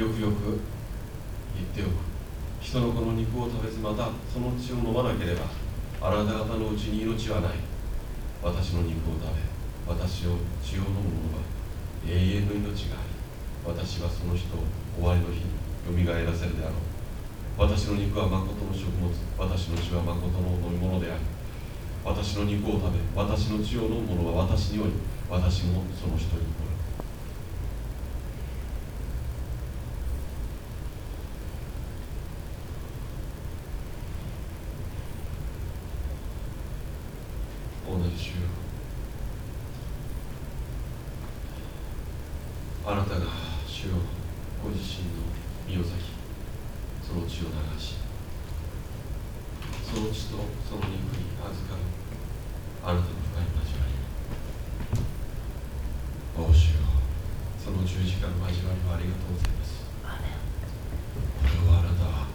よくよく言っておく。人の子の肉を食べずまたその血を飲まなければあなた方のうちに命はない。私の肉を食べ私を血を飲む者は永遠の命があり私はその人を終わりの日によみがえらせるであろう。私の肉は誠の食物私の血は誠の飲み物であり私の肉を食べ私の血を飲む者は私におり私もその人におる同じ主よあなたが主よご自身の身を裂きその血を流しその血とその肉に預かるあなたの深い交わりお主よその十字架の交わりをありがとうございますこれをあなたは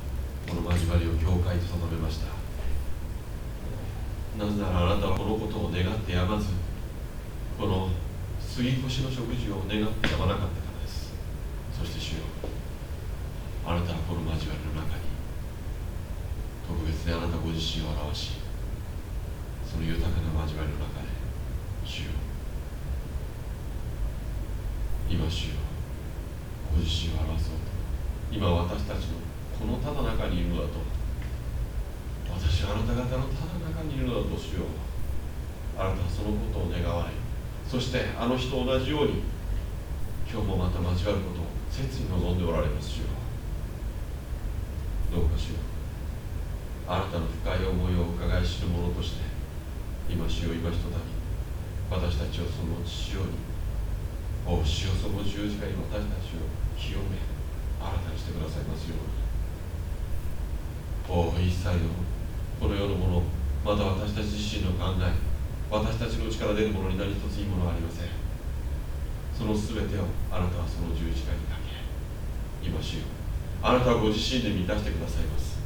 この交わりを教会と定めましたなぜならあなたはこのことを願ってやまずこの杉越の食事を願ってやまなかったからですそして主よあなたはこの交わりの中に特別であなたご自身を表しその豊かな交わりの中で主よ今主よご自身を表そうと今私たちのこのただ中にいるのだと私はあなた方のただ中にいるのだと主よあなたはそのことを願われそしてあの人と同じように今日もまた交わることを切に望んでおられます主よどうかしようあなたの深い思いを伺い知る者として今主よ今ひとたび私たちをその父よにお主よその十字架に私たちを清め新たにしてくださいますようにお一切のこの世のものまた私たち自身の考え私たちの力出るものに何一ついいものはありません。その全てをあなたはその十字架にかけ今主よ。あなたはご自身で満たしてくださいます。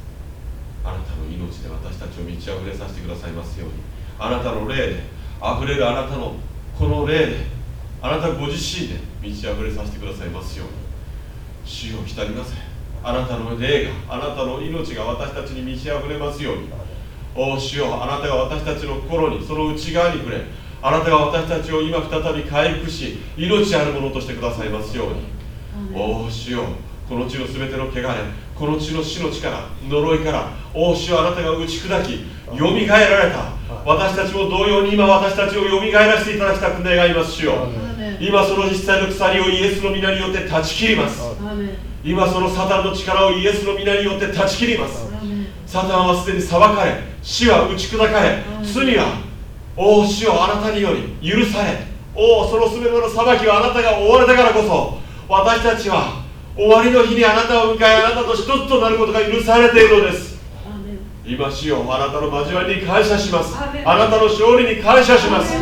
あなたの命で私たちを満ち溢れさせてくださいますように。あなたの霊で溢れるあなたのこの霊であなたご自身で満ち溢れさせてくださいますように。主を浸りませあなたの霊があなたの命が私たちに満ち溢れますように。お主よあなたが私たちの心にその内側に触れ。あなたが私たちを今再び回復し命あるものとしてくださいますように。お主よこの地の全ての汚れこの地の死の力呪いからお主よあなたが打ち砕きよみがえられた。私たちも同様に今私たちをよみがえらせていただきたく願います主よ今その実際の鎖をイエスの皆によって断ち切ります。今そのサタンの力をイエスの皆によって断ち切ります。サタンはすでに裁かれ死は打ち砕かれ罪はおお主よあなたにより許されおおその全ての裁きはあなたが追われたからこそ私たちは終わりの日にあなたを迎えあなたと一つとなることが許されているのです。今主よあなたの交わりに感謝します。あなたの勝利に感謝します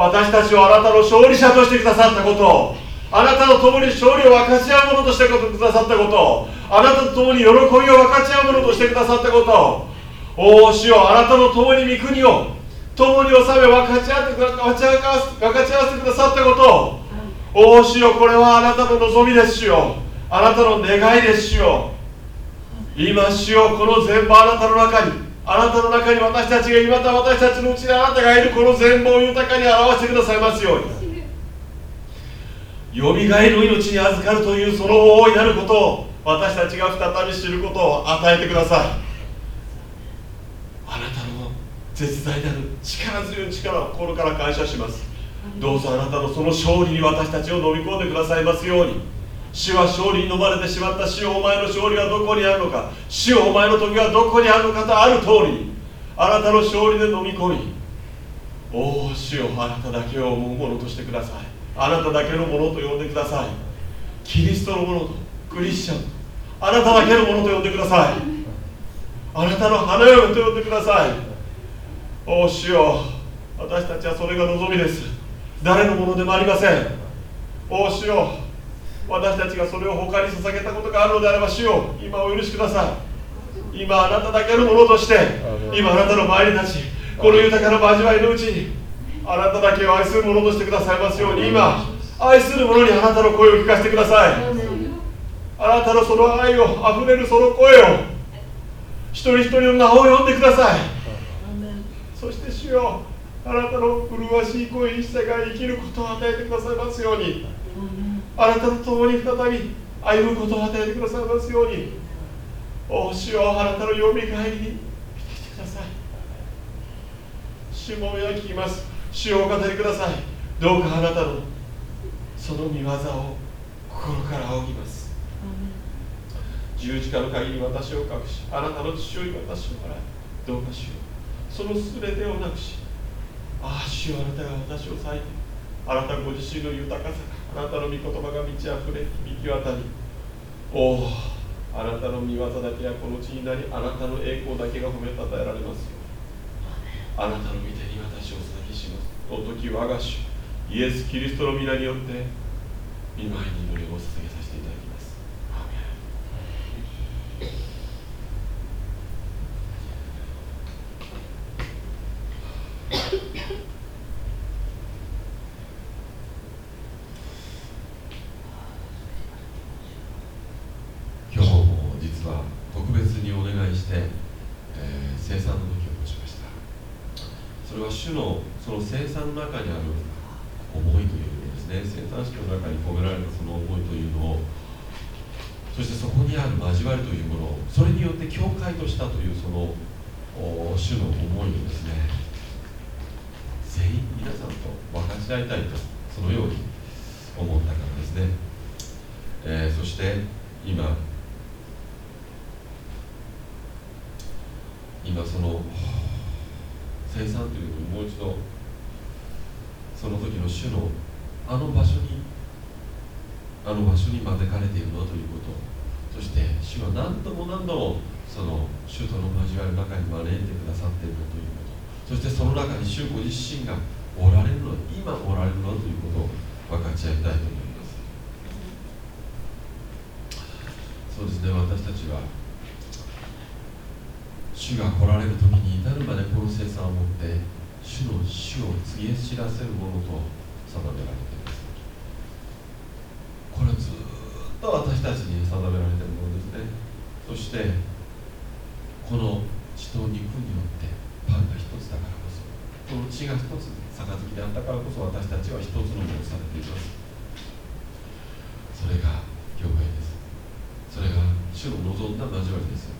私たちをあなたの勝利者としてくださったことあなたと共に勝利を分かち合うものとしてくださったことあなたと共に喜びを分かち合うものとしてくださったことおお主よあなたと共に御国を共に治め分かち合って分かち合わせ分かち合わせてくださったことおお主よこれはあなたの望みです主よ。あなたの願いです主よ。今主よこの全部あなたの中に。あなたの中に私たちが今た私たちのうちにあなたがいるこの全貌を豊かに表してくださいますように。よみがえる命に預かるというその大いなることを私たちが再び知ることを与えてください。あなたの絶大なる力強い力を心から感謝します。どうぞあなたのその勝利に私たちを飲み込んでくださいますように。主は勝利に飲まれてしまった主よお前の勝利はどこにあるのか？主よお前の時はどこにあるのかとある通りあなたの勝利で飲み込みおお主よあなただけを思うものとしてください。あなただけのものと呼んでください。キリストのものとクリスチャンあなただけのものと呼んでください。あなたの花嫁と呼んでください。おお主よ私たちはそれが望みです。誰のものでもありません。おお主よ私たちがそれを他に捧げたことがあるのであれば主よ今お許しください。今あなただけのものとして今あなたの前に立ちこの豊かな交わりのうちにあなただけを愛するものとしてくださいますように今愛する者にあなたの声を聞かせてください。あなたのその愛をあふれるその声を一人一人の名を呼んでください。そして主よあなたの麗しい声に従い生きることを与えてくださいますようにあなたと共に再び歩むことを与えてくださいますように。お主よあなたのよみがえりに。来てください。主も焼きます。主をお語りください。どうかあなたのその見業を心から仰ぎます。十字架の鍵に私を隠しあなたの父親私を払いどうかしよう。その全てをなくしああ主よあなたが私を裂いてあなたご自身の豊かさがあなたの御言葉が満ち溢れ響き渡り。おおあなたの御業だけがこの地になりあなたの栄光だけが褒めたたえられますよ。あなたの御手に私を捧げします。お時我が主イエス・キリストの皆によって御前に祈りを捧げただきますアーメン今日も実は特別にお願いして、えー生産の時をしましたそれは主のその生産の中にある思いというのですね生産式の中に込められたその思いというのをそしてそこにある交わりというものをそれによって教会としたというそのお主の思いをですね全員皆さんと分かち合いたいとそのように思ったからですね、えーそして今今その生産というのをもう一度その時の主のあの場所にあの場所に招かれているのということ。そして主は何度も何度もその主との交わりの中に招いてくださっているのということ。そしてその中に主ご自身がおられるの今おられるのということを分かち合いたいと思います。そうですね。私たちは主が来られる時に至るまでこの生産を持って主の死を告げ知らせるものと定められていますこれはずっと私たちに定められているものですね。そしてこの血と肉によってパンが一つだからこそこの血が一つ杯であったからこそ私たちは一つのものされています。それが教会です。それが主の望んだ交わりです。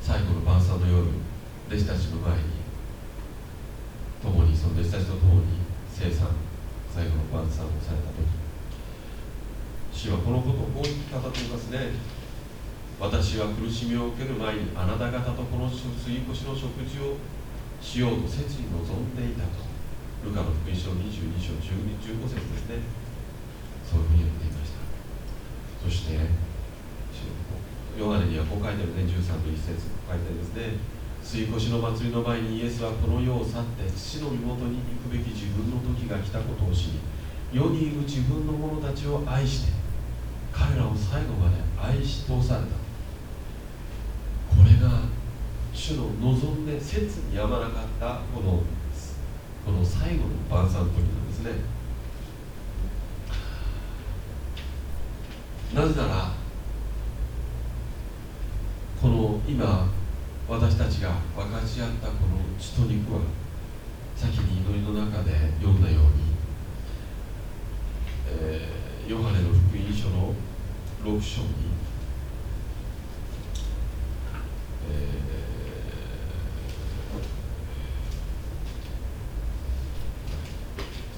最後の晩餐の夜弟子たちの前に共にその弟子たちと共に生産最後の晩餐をされた時主はこのことをこう言って語っていますね。私は苦しみを受ける前にあなた方とこの水越の食事をしようと切に望んでいたと。ルカの福音書22章12 15節ですね。そういうふうに言っていました。そしてヨハネにはこう書いてあるね。13の1節書いてありますね。水越の祭りの前にイエスはこの世を去って父の身元に行くべき自分の時が来たことを知り世にいる自分の者たちを愛して彼らを最後まで愛し通された。これが主の望んで切にやまなかったこのこの最後の晩餐の時なんですね。なぜならこの今私たちが分かち合ったこの血と肉は先に祈りの中で読んだように、えーヨハネの福音書の6章に、えー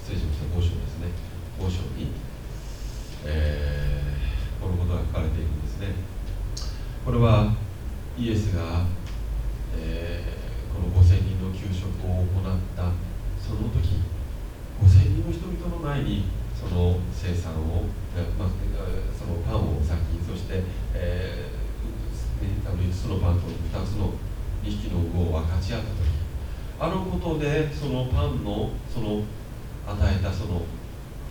失礼しました5章ですね5章に、えーこのことが書かれているんですねこれはイエスが、えーこの5000人の給食を行ったその時5000人の人々の前にその生産を、えーまあ、えーそのパンを先にそして、えーね、あの5つのパンと2つの2匹の魚を分かち合った時あのことでそのパンのその与えたその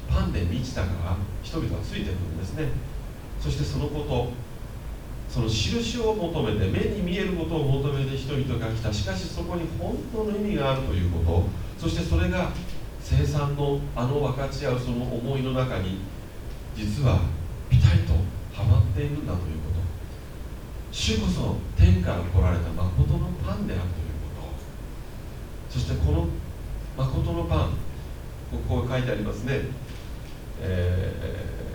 パンで満ちたから人々はついてくるんですねそしてそのことその印を求めて目に見えることを求めて人々が来た。しかしそこに本当の意味があるということ。そしてそれが生産のあの分かち合うその思いの中に実はピタリとはまっているんだということ。主こそ天から来られた誠のパンであるということ。そしてこの誠のパンここ書いてありますね、えー、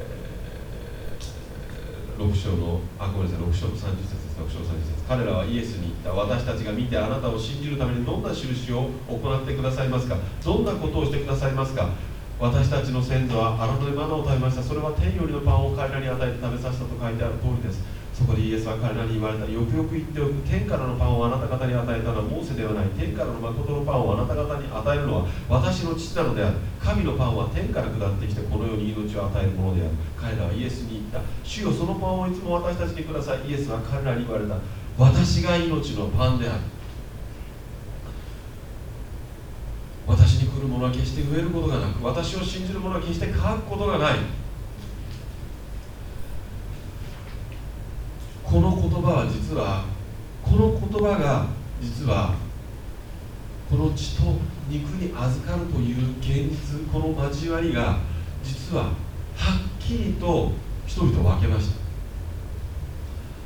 6章のあごめんなさい6章の30節です6章30節彼らはイエスに言った私たちが見てあなたを信じるためにどんな印を行ってくださいますか？どんなことをしてくださいますか？私たちの先祖は荒野でマナを食べました。それは天よりのパンを彼らに与えて食べさせたと書いてある通りです。そこでイエスは彼らに言われたよくよく言っておく天からのパンをあなた方に与えたのはモーセではない。天からの誠のパンをあなた方に与えるのは私の父なのである。神のパンは天から下ってきてこの世に命を与えるものである彼らはイエスに言った。主よそのパンをいつも私たちにください。イエスは彼らに言われた。私が命のパンである。私に来る者は決して増えることがなく私を信じる者は決して乾くことがないこの葉は実はこの言葉が実はこの血と肉に預かるという現実この交わりが実ははっきりと人々を分けました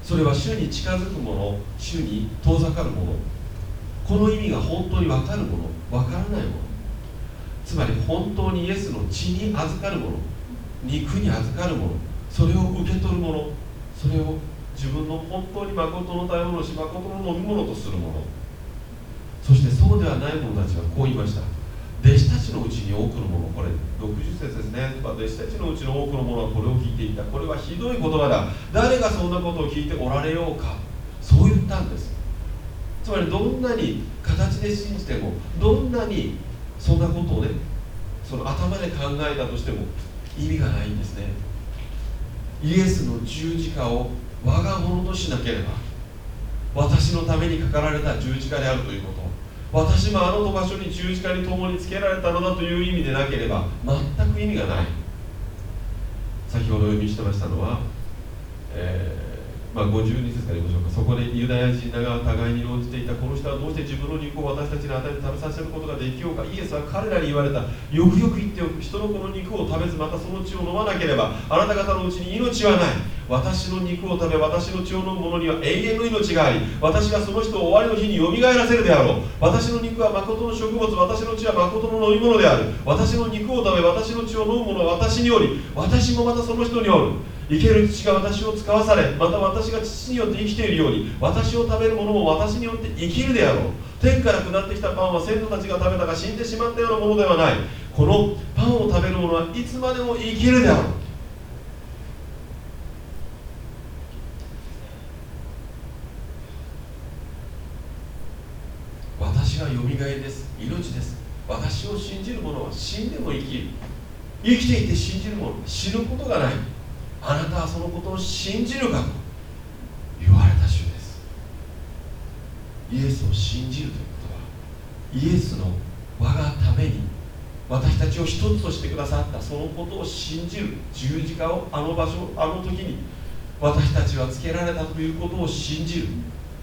それは主に近づく者主に遠ざかる者この意味が本当に分かるもの分からないものつまり本当にイエスの血に預かるもの肉に預かるものそれを受け取るものそれを自分の本当に誠の食べ物し誠の飲み物とするもの。そしてそうではない者たちはこう言いました。弟子たちのうちに多くの者これ60節ですね。弟子たちのうちの多くの者はこれを聞いていた。これはひどい言葉だ。誰がそんなことを聞いておられようか。そう言ったんです。つまりどんなに形で信じてもどんなにそんなことをねその頭で考えたとしても意味がないんですね。イエスの十字架を我が物としなければ私のためにかかられた十字架であるということ私もあの場所に十字架に共につけられたのだという意味でなければ全く意味がない。先ほど読みしてましたのは、えーまあ、52節から言いましょうかそこでユダヤ人らが互いに論じていたこの人はどうして自分の肉を私たちに与えて食べさせることができようかイエスは彼らに言われた。よくよく言っておく人のこの肉を食べずまたその血を飲まなければあなた方のうちに命はない。私の肉を食べ私の血を飲む者には永遠の命があり私がその人を終わりの日によみがえらせるであろう。私の肉は誠の食物私の血は誠の飲み物である。私の肉を食べ私の血を飲む者は私におり私もまたその人におる。生ける父が私を使わされまた私が父によって生きているように私を食べる者も私によって生きるであろう。天から下ってきたパンは先祖たちが食べたが死んでしまったようなものではない。このパンを食べる者はいつまでも生きるであろう。私はよみがえです。命です。私を信じる者は死んでも生きる。生きていて信じる者は死ぬことがない。あなたはそのことを信じるかと言われた主です。イエスを信じるということはイエスの我がために私たちを一つとしてくださったそのことを信じる十字架をあの場所あの時に私たちはつけられたということを信じる。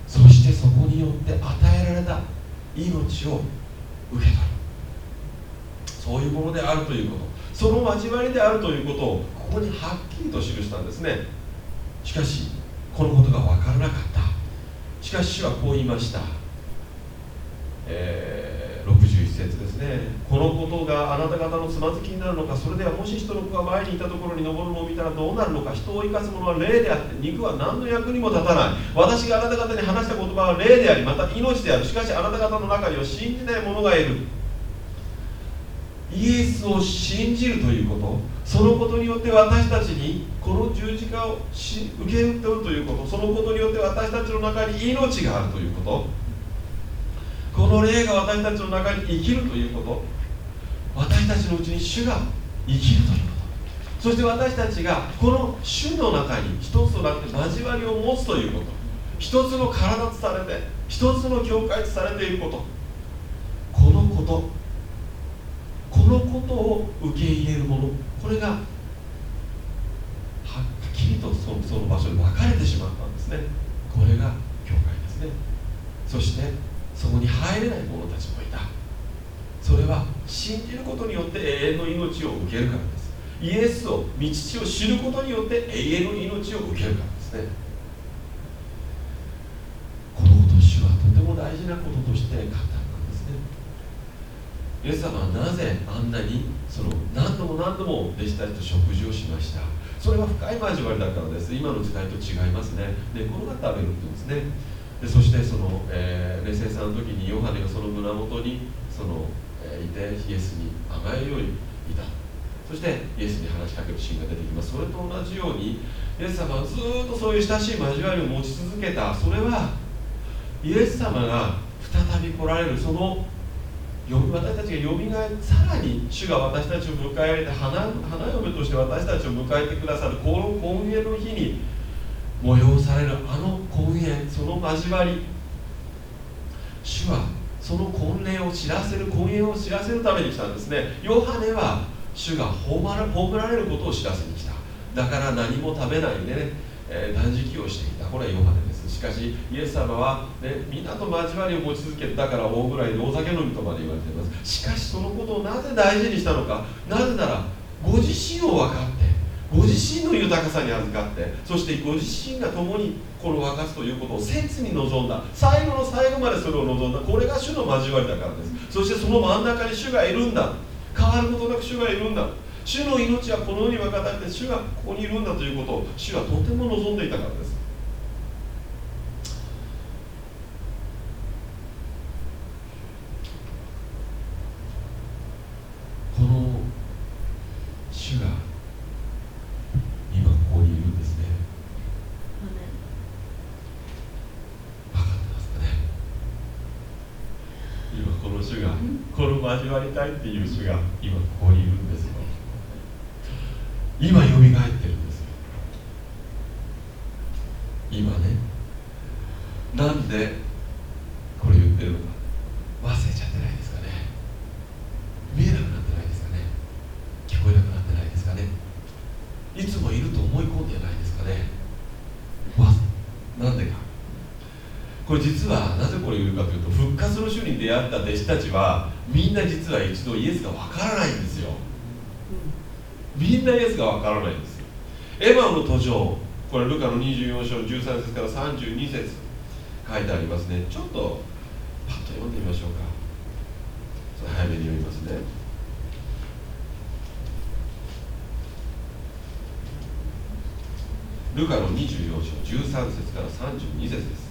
そしてそこによって与えられた命を受け取る。そういうものであるということ。その交わりであるということをここにはっきりと記したんですね。しかしこのことが分からなかった。しかし主はこう言いました、えー、61節ですね。このことがあなた方のつまずきになるのかそれではもし人の子が前にいたところに登るのを見たらどうなるのか。人を生かすものは霊であって肉は何の役にも立たない。私があなた方に話した言葉は霊でありまた命である。しかしあなた方の中には信じない者がいる。イエスを信じるということそのことによって私たちにこの十字架を受け取るということそのことによって私たちの中に命があるということこの霊が私たちの中に生きるということ私たちのうちに主が生きるということ。そして私たちがこの主の中に一つとなって交わりを持つということ一つの体とされて一つの教会とされていることこのことことを受け入れるもの。これがはっきりとその場所に分かれてしまったんですね。これが教会ですね。そしてそこに入れない者たちもいた。それは信じることによって永遠の命を受けるからです。イエスを道を知ることによって永遠の命を受けるからですね。このことを主はとても大事なこととして語ったんです。ねイエス様はなぜあんなにその何度も何度も弟子たちと食事をしました？それは深い交わりだからです。今の時代と違いますね。寝転がって食べるって言うんですね。でそしてその、えー、冷静さの時にヨハネがその胸元にその、えー、いてイエスに甘えるようにいた。そしてイエスに話しかけるシーンが出てきます。それと同じようにイエス様はずっとそういう親しい交わりを持ち続けた。それはイエス様が再び来られる。その私たちがよみがえさらに主が私たちを迎え入れて花花嫁として私たちを迎えてくださるこの婚宴の日に催されるあの婚宴その交わり主はその婚礼を知らせる婚宴を知らせるために来たんですね。ヨハネは主が葬られることを知らせに来た。だから何も食べないでね、えー、断食をしていた。これはヨハネです。しかしイエス様は、ね、みんなと交わりを持ち続けてだから大ぐらい大酒飲みとまで言われています。しかしそのことをなぜ大事にしたのか。なぜならご自身を分かってご自身の豊かさに預かってそしてご自身が共にこの分かつということを切に望んだ。最後の最後までそれを望んだ。これが主の交わりだからです。そしてその真ん中に主がいるんだ。変わることなく主がいるんだ。主の命はこの世に分かって主がここにいるんだということを主はとても望んでいたからです交わりたいっていう主が今ここにいるんですよ。今よみがえってるんですよ今ねなんでこれ言ってるのか忘れちゃってないですかね見えなくなってないですかね聞こえなくなってないですかねいつもいると思い込んでないですかねわなんでかこれ実はなぜこれ言うかというと復活の主に出会った弟子たちはみんな実は一度イエスがわからないんですよ。みんなイエスがわからないんですエマの途上これルカの24章13節から32節書いてありますね。ちょっとパッと読んでみましょうか。早めに読みますね。ルカの24章13節から32節です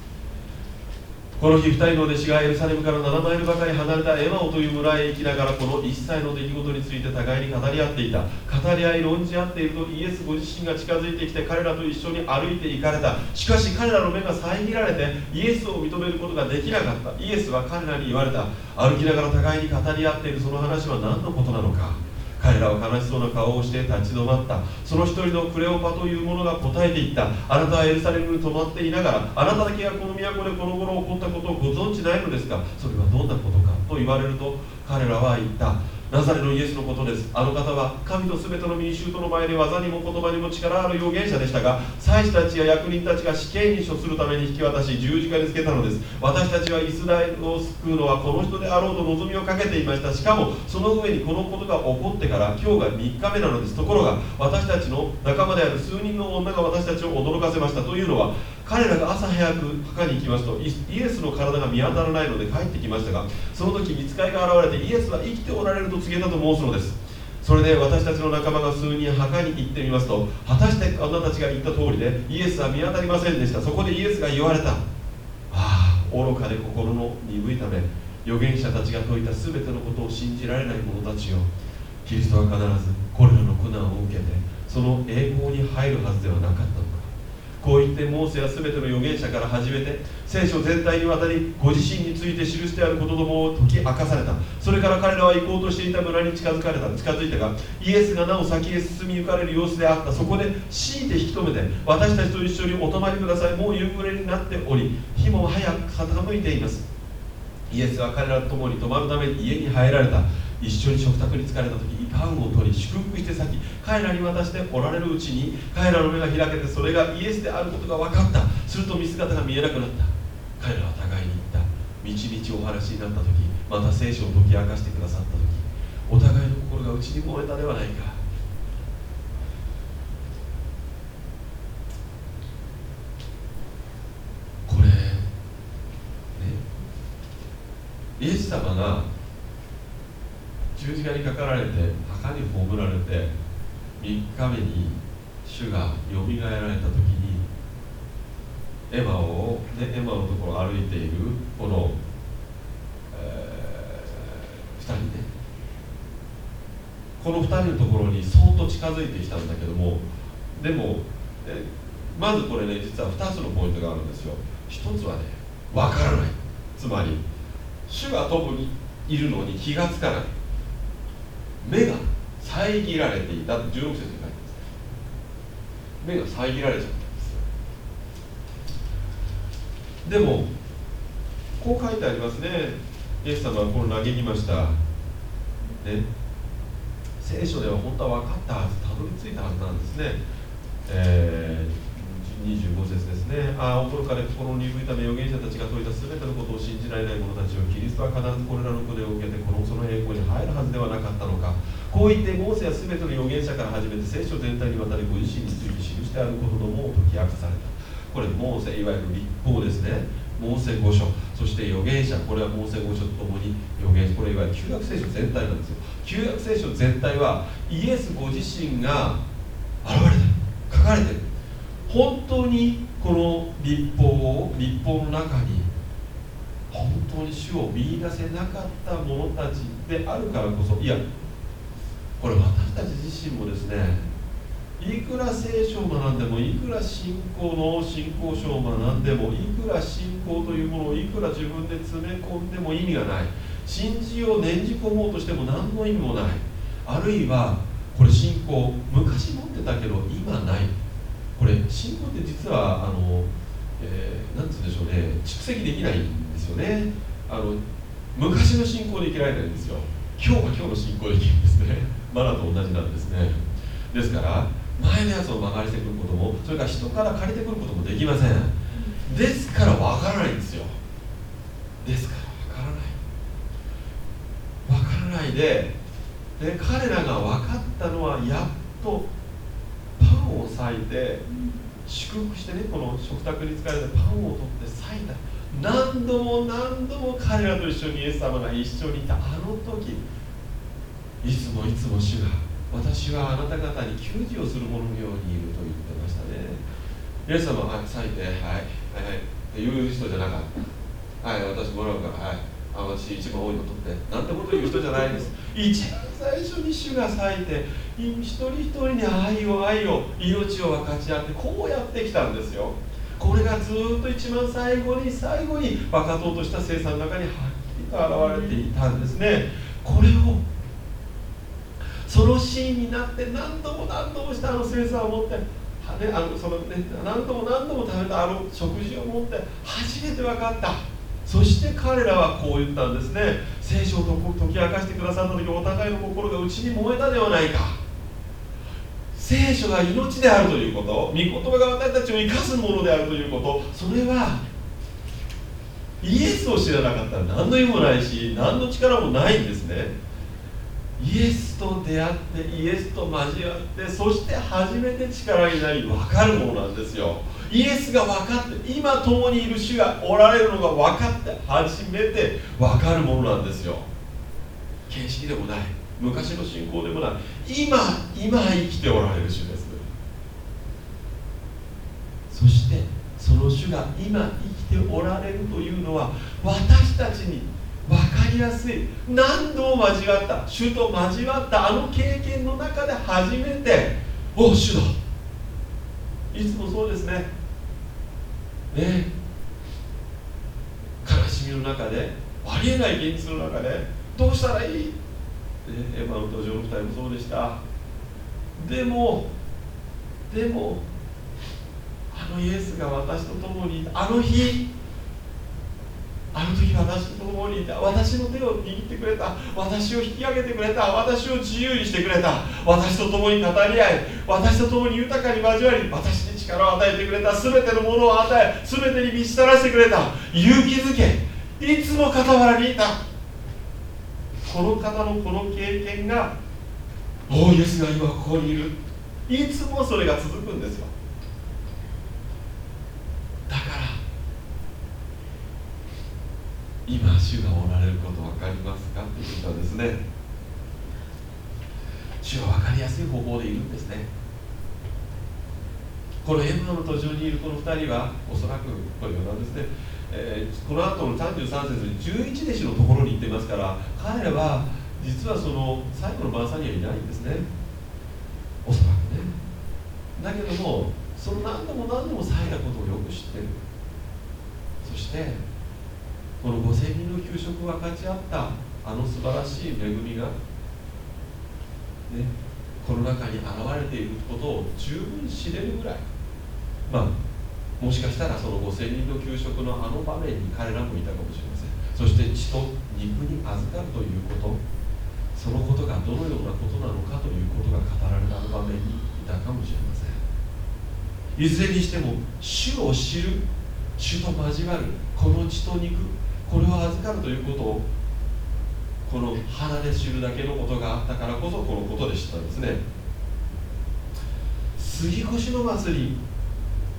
この日2人の弟子がエルサレムから7マイルばかり離れたエマオという村へ行きながらこの一切の出来事について互いに語り合っていた。語り合い論じ合っているとイエスご自身が近づいてきて彼らと一緒に歩いて行かれた。しかし彼らの目が遮られてイエスを認めることができなかった。イエスは彼らに言われた。歩きながら互いに語り合っているその話は何のことなのか。彼らは悲しそうな顔をして立ち止まった。その一人のクレオパという者が答えていった。あなたはエルサレムに泊まっていながらあなただけがこの都でこの頃起こったことをご存知ないのですか？それはどんなことかと言われると彼らは言った。ナザレのイエスのことです。あの方は神と全ての民衆との前で技にも言葉にも力ある預言者でしたが祭司たちや役人たちが死刑に処するために引き渡し十字架につけたのです。私たちはイスラエルを救うのはこの人であろうと望みをかけていました。しかもその上にこのことが起こってから今日が3日目なのです。ところが私たちの仲間である数人の女が私たちを驚かせました。というのは彼らが朝早く墓に行きますとイエスの体が見当たらないので帰ってきましたがその時見つかりが現れてイエスは生きておられると告げたと申すのです。それで私たちの仲間が数人墓に行ってみますと果たしてあなたたちが言った通りでイエスは見当たりませんでした。そこでイエスが言われた。ああ愚かで心の鈍いため預言者たちが説いた全てのことを信じられない者たちよ。キリストは必ずこれらの苦難を受けてその栄光に入るはずではなかったのかこう言ってモーセや全ての預言者から始めて聖書全体にわたりご自身について記してあることどもを解き明かされた。それから彼らは行こうとしていた村に近づかれた。近づいたがイエスがなお先へ進み行かれる様子であった。そこで強いて引き止めて私たちと一緒にお泊まりください。もう夕暮れになっており日も早く傾いています。イエスは彼らと共に泊まるために家に入られた。一緒に食卓に疲れた時にパンを取り祝福して先彼らに渡しておられるうちに彼らの目が開けてそれがイエスであることが分かった。すると見姿が見えなくなった。彼らは互いに言った。道々お話になった時また聖書を解き明かしてくださった時お互いの心が内に燃えたではないか。これねイエス様が十字架にかかられて墓に葬られて3日目に主がよみがえられた時にエマを、ね、エマのところを歩いているこの、えー、2人ねこの2人のところに相当近づいてきたんだけどもでもえまずこれね実は2つのポイントがあるんですよ。1つはね分からない。つまり主が共にいるのに気がつかない。目が遮られていたって16節に書いてます。目が遮られちゃったんです。でもこう書いてありますね。イエス様はこの投げにました。ね。聖書では本当は分かったはずたどり着いたはずなんですね、えー25節ですね。ああ、愚かで心に鈍いため預言者たちが説いた全てのことを信じられない者たちをキリストは必ずこれらの子でを受けてこのその栄光に入るはずではなかったのか。こう言ってモーセは全ての預言者から始めて聖書全体にわたりご自身について記してあることのも解き明かされた。これモーセいわゆる立法ですね。モーセ五書そして預言者これはモーセ五書とともに預言者これいわゆる旧約聖書全体なんですよ旧約聖書全体はイエスご自身が現れた書かれてる本当にこの立法を立法の中に本当に主を見出せなかった者たちであるからこそいやこれ私たち自身もですねいくら聖書を学んでもいくら信仰の信仰書を学んでもいくら信仰というものをいくら自分で詰め込んでも意味がない。信じを念じ込もうとしても何の意味もない。あるいはこれ信仰昔持ってたけど今ない。これ信仰って実はあの、えー、なんつうんでしょうね。蓄積できないんですよね。あの昔の信仰で生きられないんですよ。今日は今日の信仰で生きるんですね。マナと同じなんですね。ですから前のやつを曲がりてくることもそれから人から借りてくることもできません。ですからわからないんですよ。ですからわからない。わからないでで彼らが分かったのはやっとパンを裂いて祝福してねこの食卓に使われてパンを取って裂いた。何度も何度も彼らと一緒にイエス様が一緒にいたあの時いつもいつも主が私はあなた方に給仕をする者のようにいると言ってましたね。イエス様は裂いてはいはいはい。っていう人じゃなかった。はい私もらうからはいあ私一番多いの取って。なんてこと言う人じゃないです。一。番最初に主が裂いて一人一人に愛を愛を命を分かち合ってこうやってきたんですよ。これがずっと一番最後に最後に分かとうとした生産の中にはっきりと現れていたんですね。これをそのシーンになって何度も何度もしたあの生産を持ってね、あのそのね、何度も何度も食べたあの食事を持って初めて分かった。そして彼らはこう言ったんですね。聖書を解き明かしてくださった時お互いの心が内に燃えたではないか。聖書が命であるということ御言葉が私たちを生かすものであるということそれはイエスを知らなかったら何の意味もないし何の力もないんですね。イエスと出会ってイエスと交わってそして初めて力になり分かるものなんですよ。イエスが分かって今共にいる主がおられるのが分かって初めて分かるものなんですよ。形式でもない。昔の信仰でもない。今今生きておられる主です。そしてその主が今生きておられるというのは私たちに分かりやすい。何度も交わった。主と交わった。あの経験の中で初めて。お主だ。いつもそうですねね。悲しみの中でありえない現実の中でどうしたらいい、ね、エヴァの登場の2人もそうでした。でもでもあのイエスが私と共にあの日あの時私と共にいた。私の手を握ってくれた。私を引き上げてくれた。私を自由にしてくれた。私と共に語り合い。私と共に豊かに交わり。私に力を与えてくれた。全てのものを与え全てに満ち足らせてくれた。勇気づけ。いつも傍らにいた。この方のこの経験がおおイエスが今ここにいる。いつもそれが続くんですよ。だから今主がおられること分かりますか？って言ったんですね。主は分かりやすい方法でいるんですね。このエムの途上にいるこの2人はおそらくこれなんですね、えー、この後の33節に11弟子のところに行っていますから彼らは実はその最後の晩餐にはいないんですね。おそらくね。だけどもその何度も何度も咲いたことをよく知ってる。そしてこの5000人の給食を分かち合ったあの素晴らしい恵みが、ね、この中に現れていることを十分知れるぐらい。まあもしかしたらその5000人の給食のあの場面に彼らもいたかもしれません。そして血と肉に預かるということ。そのことがどのようなことなのかということが語られたあの場面にいたかもしれません。いずれにしても主を知る主と交わるこの血と肉これを預かるということをこの鼻で知るだけのことがあったからこそこのことで知ったんですね。杉越の祭り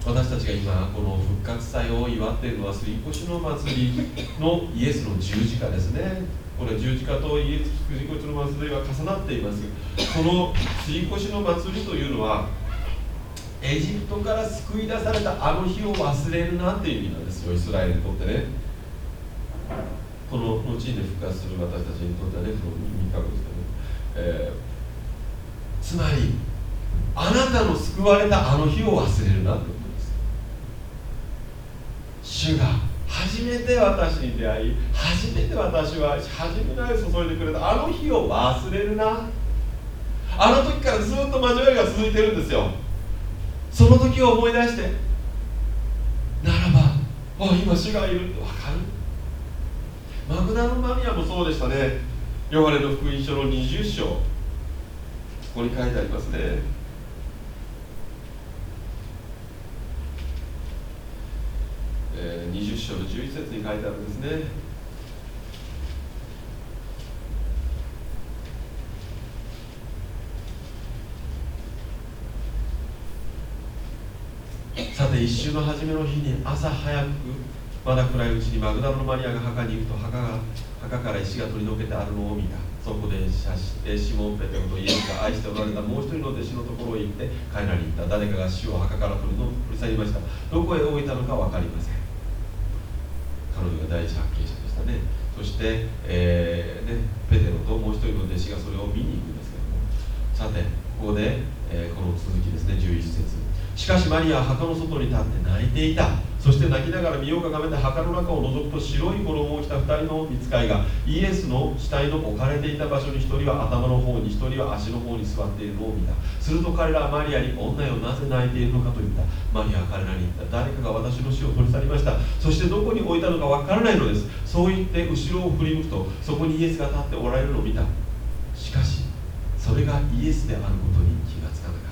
私たちが今この復活祭を祝っているのは杉越の祭りのイエスの十字架ですね。これ十字架とイエス杉越の祭りは重なっています。この杉越の祭りというのはエジプトから救い出されたあの日を忘れるなっていう意味なんですよイスラエルにとってね。この後に復活する私たちにとってはねその3日後ですけど、えー、つまりあなたの救われたあの日を忘れるなってことです。主が初めて私に出会い初めて私は初めて愛を注いでくれたあの日を忘れるな。あの時からずっと交わりが続いてるんですよ。その時を思い出してならばあ今主がいるって分かる。マグダルマリアもそうでしたね。ヨハネの福音書の20章。ここに書いてありますね。えー、20章の11節に書いてあるんですね。さて一週の初めの日に朝早くまだ暗いうちにマグダムのマリアが墓に行くと墓が墓から石が取り除けてあるのを見た。そこでシモン・ペテロとイエスが愛しておられたもう一人の弟子のところへ行って彼らに言った。誰かが死を墓から取り取り去りました。どこへ置いたのか分かりません。彼女が第一発見者でしたね。そして、えーね、ペテロともう一人の弟子がそれを見に行くんですけども。さてここで、えー、この続きですね。11節。しかしマリアは墓の外に立って泣いていた。そして泣きながら身をかがめて墓の中を覗くと白い衣を着た2人の見つかいがイエスの死体の置かれていた場所に1人は頭の方に1人は足の方に座っているのを見た。すると彼らはマリアに女よなぜ泣いているのかと言ったマリアは彼らに言った誰かが私の死を取り去りました。そしてどこに置いたのかわからないのです。そう言って後ろを振り向くとそこにイエスが立っておられるのを見た。しかしそれがイエスであることに気がつかなかっ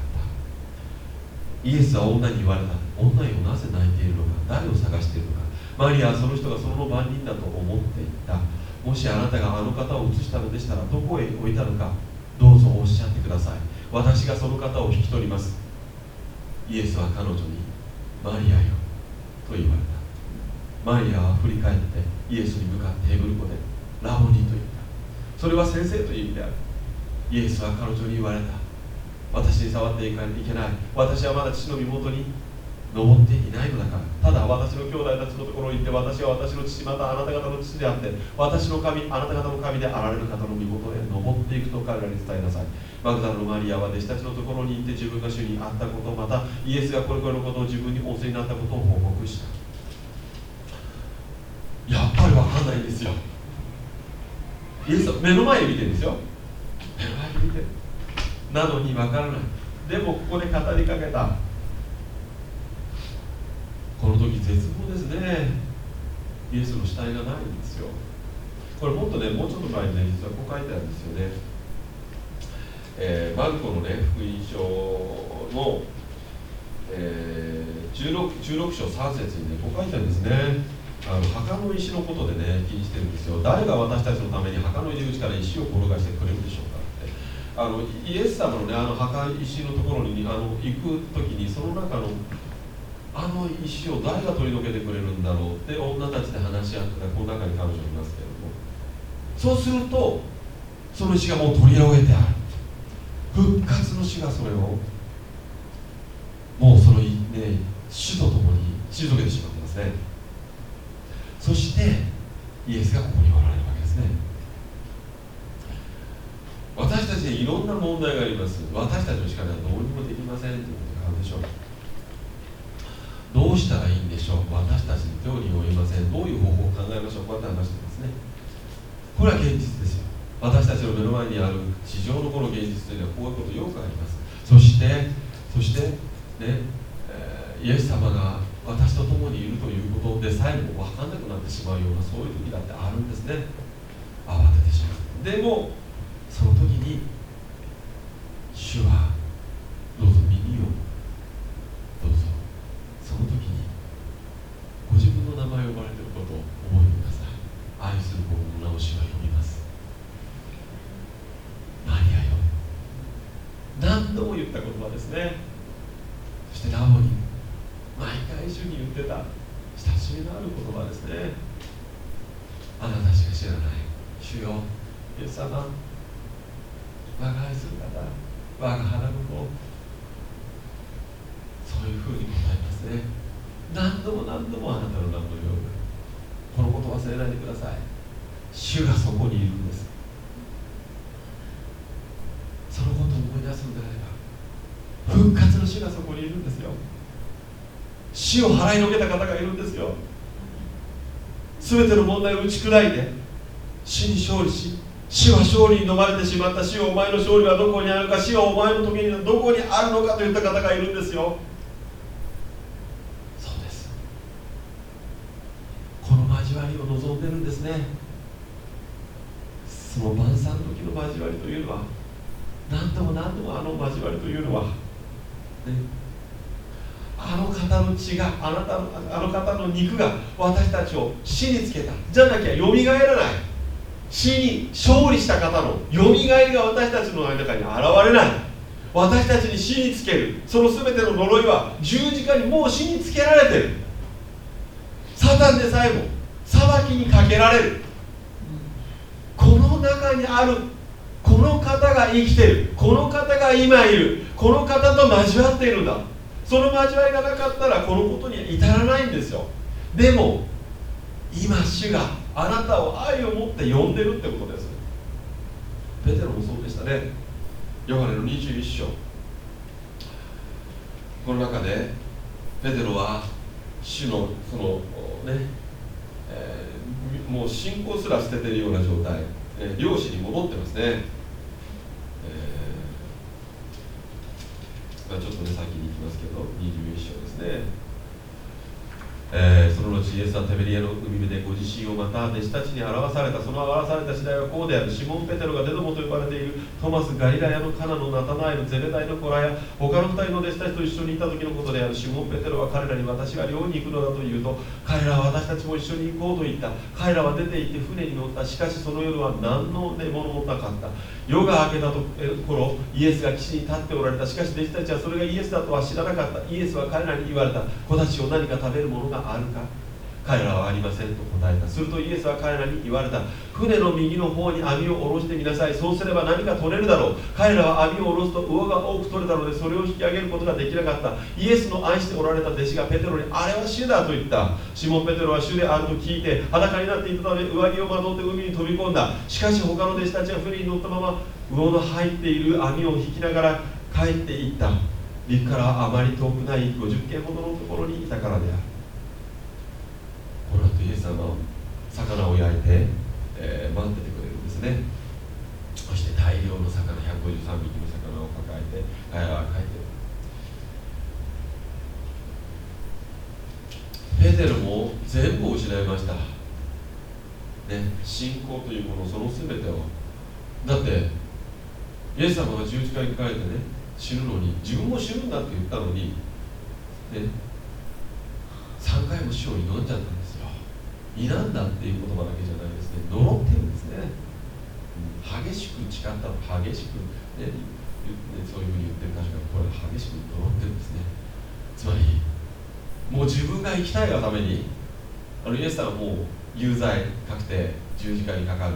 た。イエスは女に言われた。女よなぜ泣いているのか誰を探しているのか。マリアはその人がその番人だと思っていた。もしあなたがあの方を移したのでしたらどこへ置いたのかどうぞおっしゃってください。私がその方を引き取ります。イエスは彼女にマリアよと言われた。マリアは振り返ってイエスに向かってヘブル語でラボニと言った。それは先生という意味である。イエスは彼女に言われた。私に触っていかないといけない。私はまだ父の身元に登っていないのだから。ただ私の兄弟たちのところに行って私は私の父またあなた方の父であって私の神あなた方の神であられる方の身元へ登っていくと彼らに伝えなさい。マグダラのマリアは弟子たちのところに行って自分が主に会ったことまたイエスがこれこれのことを自分に仰せになったことを報告した。やっぱり分かんないんですよ。イエスは目の前に見てるんですよ。目の前に見て。るなのに分からない。でもここで語りかけた。この時絶望ですね。イエスの死体がないんですよ。これもっとねもうちょっと前にね実はこう書いてあるんですよね、えー、マルコのね福音書の、えー、16, 16章3節にねこう書いてあるんですね。あの墓の石のことでね気にしてるんですよ。誰が私たちのために墓の入り口から石を転がしてくれるでしょうかあのイエス様のねあの墓石のところにあの行く時にその中のあの石を誰が取り除けてくれるんだろうって女たちで話し合ってたこの中に彼女いますけれども。そうするとその石がもう取り除けてある。復活の死がそれをもうそのね死とともに退けてしまってますね。そしてイエスがここにおられるわけですね。私たちにいろんな問題があります。私たちの力ではどうにもできませんということがあるでしょう。どうしたらいいんでしょう？私たちに手をに負いません。どういう方法を考えましょう？こうやって話してますね。これは現実ですよ。私たちの目の前にある地上のこの現実というのはこういうことよくあります。そしてそしてね、えー、イエス様が私と共にいるということでさえも分かんなくなってしまうようなそういう時だってあるんですね。慌ててしまう。でもその時に主はどうぞ耳をどうぞその時にご自分の名前を呼ばれていることを覚えてください愛する子の直しが読みますマリアよ何度も言った言葉ですねそしてラボに毎回主に言ってた親しみのある言葉ですねあなたしか知らない主よイエス様我が愛する方我が花婿そういうふうに答えますね何度も何度もあなたの名前を呼ぶこのこと忘れないでください主がそこにいるんですそのことを思い出すのであれば復活の主がそこにいるんですよ死を払いのけた方がいるんですよ。全ての問題を打ち砕いて死に勝利し死は勝利に飲まれてしまった。死はお前の勝利はどこにあるか。死はお前の時にどこにあるのかといった方がいるんですよ。そうです。この交わりを望んでるんですね。その晩餐の時の交わりというのは何度も何度もあの交わりというのは、ね、あの方の血があなたのあの方の肉が私たちを死につけた。じゃなきゃよみがえらない。死に勝利した方のよみがえりが私たちの中に現れない。私たちに死につける。その全ての呪いは十字架にもう死につけられてる。サタンでさえも裁きにかけられる。この中にある。この方が生きてる。この方が今いる。この方と交わっているんだ。その交わりがなかったらこのことには至らないんですよ。でも今主があなたを愛を持って呼んでるってことです。ペテロもそうでしたね。ヨハネの21章。この中でペテロは主のそのね、えー、もう信仰すら捨ててるような状態、えー、漁師に戻ってますねまあ、ちょっとね先に行きますけど21章ですね。えー、その後イエスはテベリアの海辺でご自身をまた弟子たちに表されたその表された次第はこうであるシモン・ペテロがデドモと呼ばれているトマス・ガリラヤのカナのナタナエルゼレダイの子らや他の2人の弟子たちと一緒にいた時のことであるシモン・ペテロは彼らに私は漁に行くのだと言うと彼らは私たちも一緒に行こうと言った彼らは出て行って船に乗ったしかしその夜は何の寝物もなかった夜が明けたところイエスが岸に立っておられたしかし弟子たちはそれがイエスだとは知らなかったイエスは彼らに言われた。子たちを何か食べるものがあるか？彼らはありませんと答えた。するとイエスは彼らに言われた。船の右の方に網を下ろしてみなさい。そうすれば何か取れるだろう。彼らは網を下ろすと魚が多く取れたのでそれを引き上げることができなかった。イエスの愛しておられた弟子がペテロにあれは主だと言った。シモン・ペテロは主であると聞いて裸になっていたため上着をまとって海に飛び込んだ。しかし他の弟子たちは船に乗ったまま魚の入っている網を引きながら帰っていった。陸からあまり遠くない50軒ほどのところにいたからである。イエス様は魚を焼いて、えー、待っててくれるんですね。そして大量の魚153匹の魚を抱えて彼らは帰って。るペテロも全部失いました、ね、信仰というものその全てを。だってイエス様が十字架にかけてね死ぬのに自分も死ぬんだって言ったのに、ね、3回も死を祈っちゃった。んですよ否んだっていう言葉だけじゃないですね。呪ってるんですね、激しく誓った激しく、ね、そういうふうに言ってる箇所がこれ激しく呪ってるんですね。つまりもう自分が生きたいがためにあのイエスさんはもう有罪確定十字架にかかる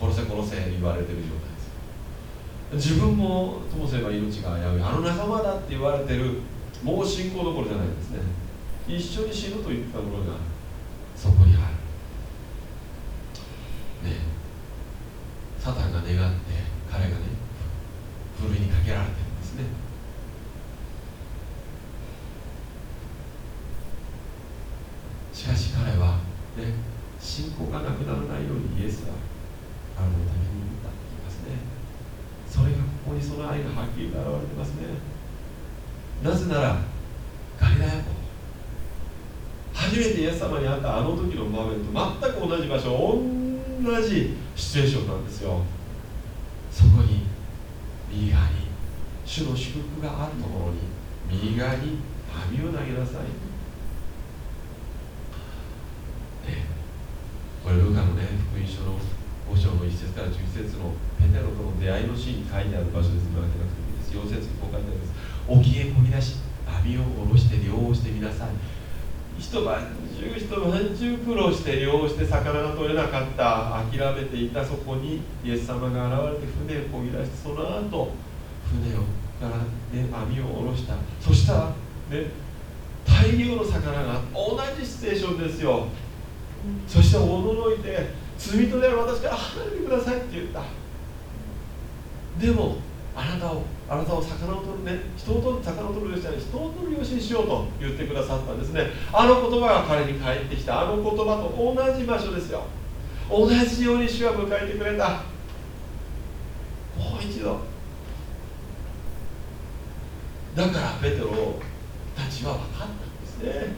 殺せ殺せ言われてる状態です。自分もともすれば命が危ういあの仲間だって言われてるもう信仰どころじゃないですね。一緒に死ぬと言ったものがそこにあるねサタンが願って彼がねふるいにかけられてるんですね。しかし彼はね信仰がなくならないようにイエスはあのために言ったって言いますね。それがここにその愛がはっきりと表れてますね。なぜならガリラヤ湖初めてイエス様に会ったあの時の場面と全く同じ場所同じシチュエーションなんですよ。そこに右側に主の祝福があるところに右側に網を投げなさい。ねこれルカのね福音書の5章の1節から11節のペテロとの出会いのシーンに書いてある場所です。今開けなくてもいいです。4節にこう書いてあります。沖へこぎ出し網を下ろして漁をしてみなさい。一晩中一晩中苦労して漁をして魚が取れなかった諦めていたそこにイエス様が現れて船をこぎ出してその後船をから、ね、網を下ろしたそしたらね大量の魚が同じシチュエーションですよそして驚いて罪とである私から離れてくださいって言ったでもあなたをあなたを魚を取るね人を取る魚を取るようじゃない人を取るよしにしようと言ってくださったんですね。あの言葉が彼に返ってきた。あの言葉と同じ場所ですよ。同じように主は迎えてくれた。もう一度。だからペテロたちは分かったんですね。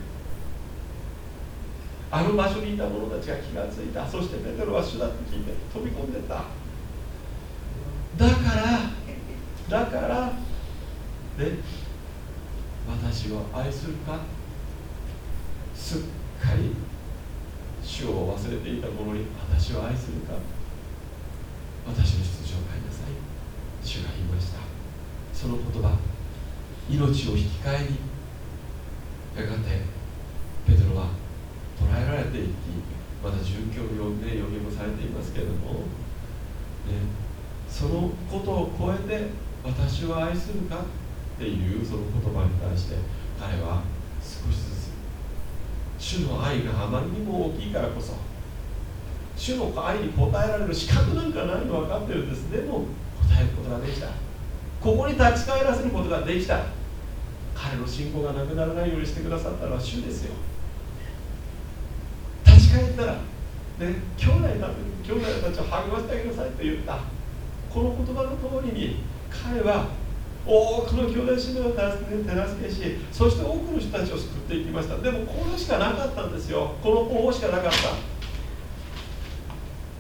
あの場所にいた者たちが気がついた。そしてペテロは主だって聞いて飛び込んでった。だからだからね私を愛するか？すっかり主を忘れていた者に私を愛するか？私の出場を変えなさい。主が言いました。その言葉命を引き換えにやがてペテロは捉えられていきまた殉教を、ね、予言もされていますけれども、ね、そのことを超えて私を愛するかっていうその言葉に対して彼は少しずつ。主の愛があまりにも大きいからこそ主の愛に応えられる資格なんかないの分かってるんです。でも応えることができた。ここに立ち返らせることができた。彼の信仰がなくならないようにしてくださったのは主ですよ。立ち返ったら、ね、兄弟た兄弟たちを励ましてあげなさいと言った。この言葉の通りに彼は多くの兄弟姉妹を手助けしそして多くの人たちを救っていきました。でもこれしかなかったんですよ。この方法しかなかった。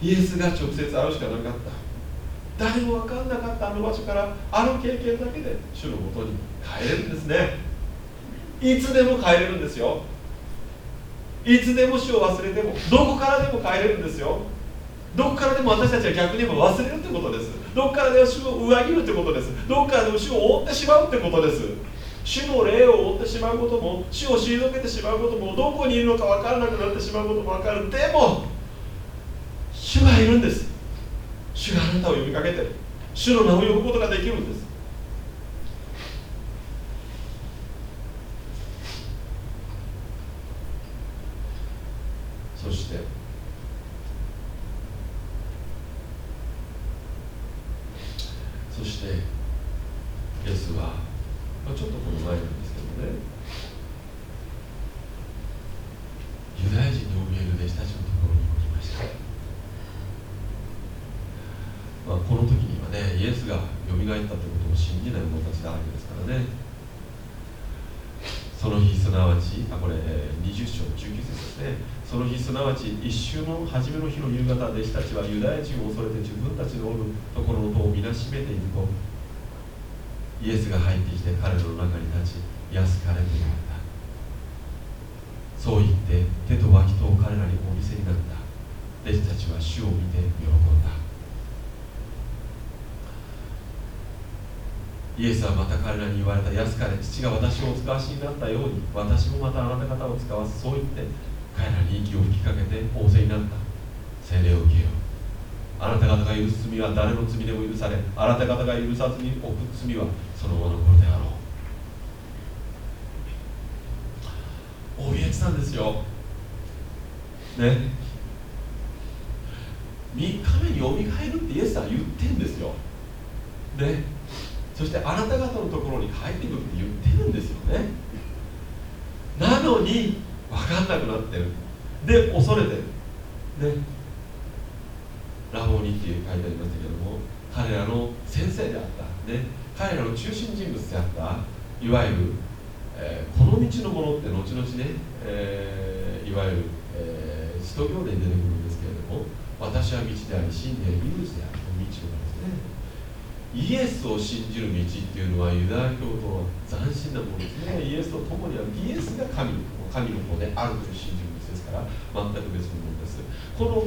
イエスが直接会うしかなかった。誰も分かんなかったあの場所からあの経験だけで主のもとに帰れるんですね。いつでも帰れるんですよ。いつでも死を忘れてもどこからでも帰れるんですよ。どこからでも私たちは逆に言えば忘れるってことです。どこからでも主を裏切るってことです。どこからで主を追ってしまうってことです。主の霊を追ってしまうことも主を退けてしまうこともどこにいるのか分からなくなってしまうことも分かる。でも主がいるんです。主があなたを呼びかけてる主の名を呼ぶことができるんです。そしてそしてイエスは、まあ、ちょっとこの前なんですけどねユダヤ人にお見える弟子たちのところに来ました、まあ、この時にはねイエスがよみがえったということを信じない者たちなわけですからねその日すなわちあこれ20章19節ですねその日すなわち一週の初めの日の夕方弟子たちはユダヤ人を恐れて自分たちのおるところの戸を皆閉めているとイエスが入ってきて彼らの中に立ち安かれていった。そう言って手と脇と彼らにお見せになった。弟子たちは主を見て喜んだ。イエスはまた彼らに言われた。安かれ父が私をお使わしになったように私もまたあなた方を使わす。そう言って彼らに息を吹きかけて仰せになった聖霊を受けよう。あなた方が許す罪は誰の罪でも許されあなた方が許さずに置く罪はそのまま残るであろう。怯えてたんですよ。ね。3日目によみがえるってイエスは言ってんですよ。ね。そしてあなた方のところに帰ってくるって言ってるんですよね。なのに分かんなくなってる。で恐れてる。ねラボニっていう書いてありましたけども彼らの先生であった。ね彼らの中心人物であった。いわゆる、えー、この道のものって後々ね、えー、いわゆる、えー、使徒行伝に出てくるんですけれども私は道であり真であり命である。道のですね。イエスを信じる道っていうのはユダヤ教徒の斬新なものですね。イエスと共にある。イエスが神。神の子であるという信じる道ですから全く別のものです。この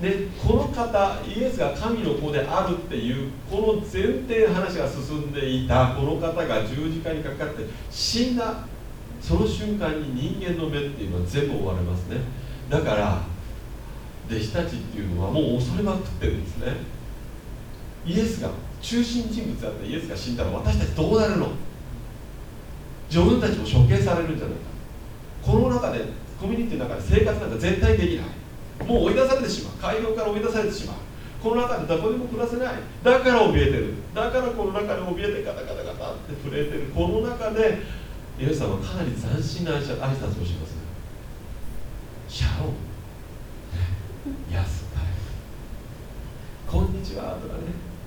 ね、この方イエスが神の子であるっていうこの前提話が進んでいたこの方が十字架にかかって死んだその瞬間に人間の目っていうのは全部終われますね。だから弟子たちっていうのはもう恐れまくってるんですね。イエスが中心人物だったイエスが死んだら私たちどうなるの？自分たちも処刑されるんじゃないか。この中でコミュニティの中で生活なんか絶対できない。もう追い出されてしまう。海洋から追い出されてしまう。この中でどこでも暮らせない。だから怯えてる。だからこの中で怯えてガタガタガタって震えてる。この中でイエス様はかなり斬新な挨拶をします。シャロー安かこんにちは。とかね。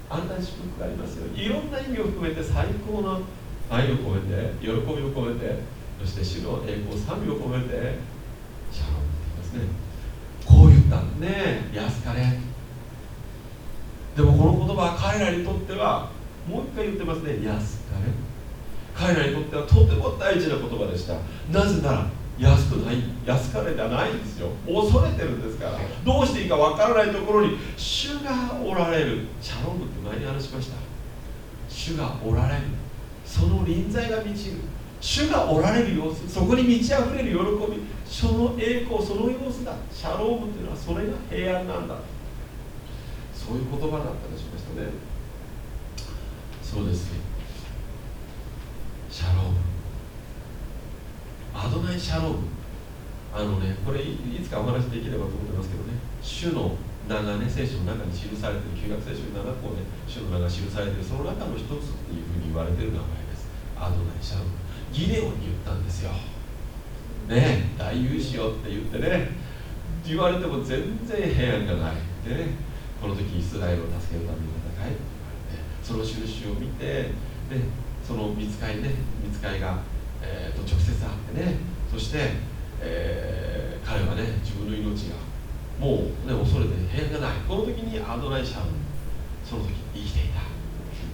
あんな祝福がありますよ。いろんな意味を含めて最高の愛を込めて喜びを込めてそして主の栄光賛美を込めてシャロンって言いますね。こう言ったんね。安かれ。でもこの言葉は彼らにとってはもう一回言ってますね。安かれ。彼らにとってはとても大事な言葉でした。なぜなら安くない安かれじゃないんですよ。恐れてるんですから。どうしていいかわからないところに主がおられる。シャロムって前に話しました。主がおられる。その臨在が満ちる。主がおられる様子そこに満ち溢れる喜びその栄光その様子だ。シャロームというのはそれが平安なんだ。そういう言葉だったりしましたね。そうです。シャローム。アドナイ・シャローム。あのねこれいつかお話できればと思ってますけどね。主の名がね聖書の中に記されている旧約聖書7項で主の名が記されているその中の一つっていうふうに言われている名前です。アドナイ・シャローム。ギデオンに言ったんですよ。ね大勇士よって言ってね言われても全然平安がない。でねこの時イスラエルを助けるための戦いって言われてその印を見てでその見つかいね見つかいがえー、と直接会ってねそして、えー、彼はね自分の命がもう、ね、恐れて平安がない。この時にアドナイシャンその時生きていた。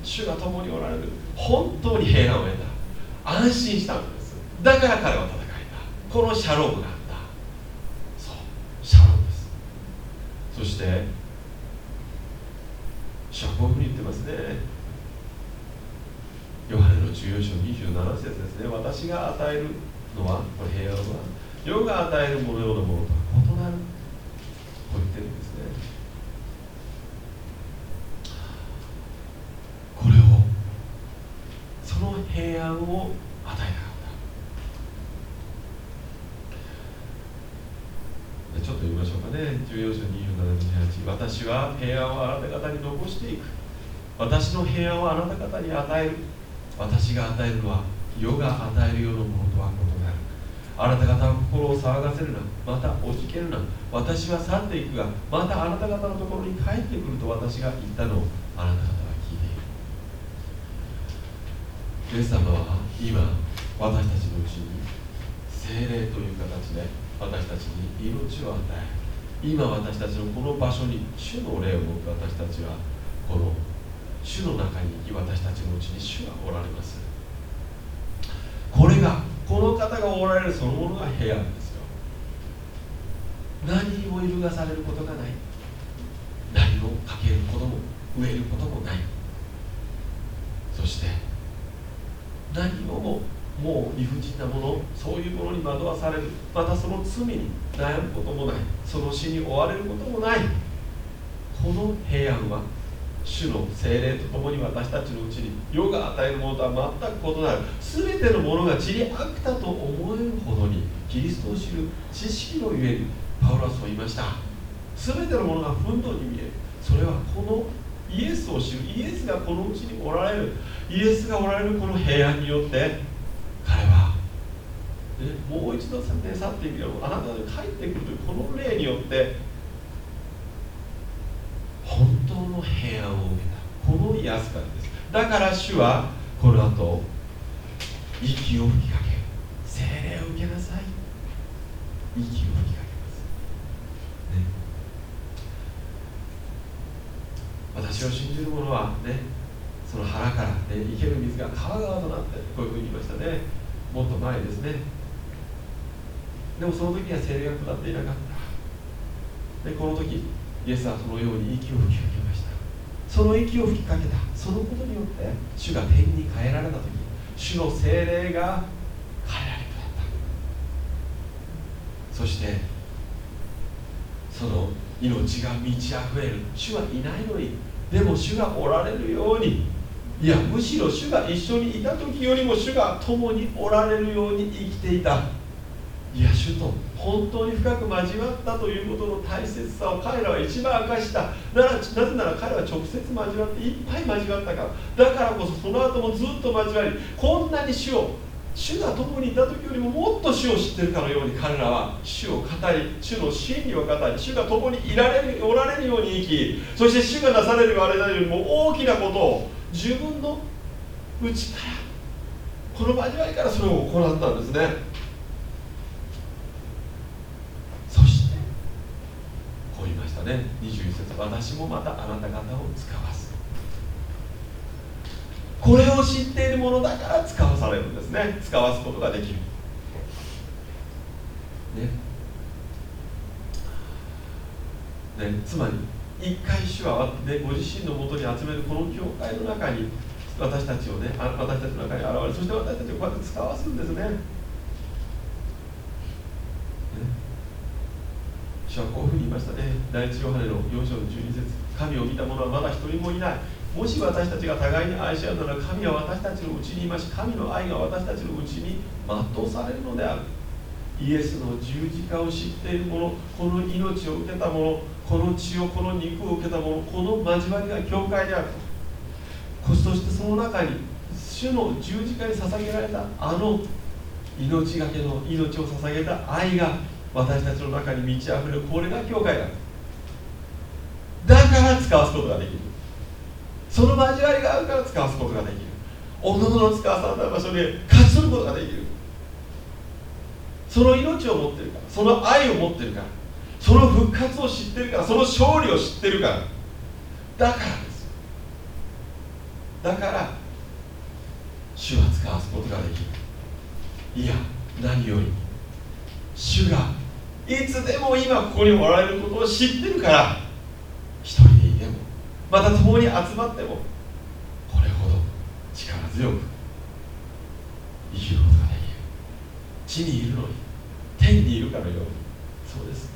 主が共におられる。本当に平安を得た。安心したんです。だから彼は戦えた。このシャロームがあった。そう。シャロームです。そしてシャコフに言ってますね。ヨハネの14章27節ですね。私が与えるのはこれ平安は世が与えるものようなものと言ってるんですねこれをその平安を与えたかったちょっと読みましょうかね14章27 28私は平安をあなた方に残していく。私の平安をあなた方に与える。私が与えるのは世が与えるようなものとは異なる。あなた方は心を騒がせるな。またおじけるな。私は去っていくがまたあなた方のところに帰ってくると私が言ったのをあなた方は聞いている。イエス様は今私たちのうちに精霊という形で私たちに命を与える。今私たちのこの場所に主の霊を持って私たちはこの主の中に私たちのうちに主がおられます。これがこの方がおられるそのものが平安ですよ。何にも揺るがされることがない。何もかけることも植えることもない。そして何をももう理不尽なものそういうものに惑わされる。またその罪に悩むこともない。その死に追われることもない。この平安は主の精霊とともに私たちのうちに世が与えるものとは全く異なる。全てのものが地に悪だと思えるほどにキリストを知る知識のゆえにパウロは言いました。全てのものが憤怒に見える。それはこのイエスを知る。イエスがこのうちにおられる。イエスがおられるこの平安によって彼は、ね、もう一度、ね、去っていくよあなたに帰ってくるというこの霊によって本当の平安を受けたこの癒すからですだから主はこの後息を吹きかけ精霊を受けなさい息を吹きかけます、ね、私を信じる者はねその腹から、ね、生ける水が川川となってこういうふうに言いましたねもっと前ですね。でもその時には精霊が下っていなかった。でこの時イエスはそのように息を吹きかけました。その息を吹きかけた。そのことによって主が天に変えられた時主の精霊が変えられた。そしてその命が満ち溢れる。主はいないのにでも主がおられるようにいやむしろ主が一緒にいた時よりも主が共におられるように生きていた。いや主と本当に深く交わったということの大切さを彼らは一番明かした。ならなぜなら彼は直接交わっていっぱい交わったからだからこそその後もずっと交わりこんなに主を主が共にいた時よりももっと主を知ってるかのように彼らは主を語り主の真理を語り主が共にいられるおられるように生きそして主がなされるあれよりも大きなことを自分の内からこの交わりからそれを行ったんですね。そしたね。21節私もまたあなた方を使わす。これを知っているものだから使わされるんですね。使わすことができる。ね。ね。つまり一回主は、ね、ご自身のもとに集めるこの教会の中に私たちをね私たちの中に現れそして私たちをこうやって使わすんですね。主はこういうふうに言いましたね。第一ヨハネの4章の12節。神を見た者はまだ一人もいない。もし私たちが互いに愛し合うなら神は私たちのうちにいまし神の愛が私たちのうちに全うされるのである。イエスの十字架を知っている者この命を受けた者この血をこの肉を受けた者この交わりが教会であるそしてその中に主の十字架に捧げられたあの命がけの命を捧げた愛が私たちの中に満ち溢れるこれが教会だだから使わすことができる。その交わりがあるから使わすことができる。おのの使わされた場所で勝ち取ることができる。その命を持ってるからその愛を持ってるか。らその復活を知ってるからその勝利を知ってるから。だからですだから主は使わすことができるいや何より。主がいつでも今ここにおられることを知ってるから一人でいてもまた共に集まってもこれほど力強く生きることができる。地にいるのに天にいるかのように。そうです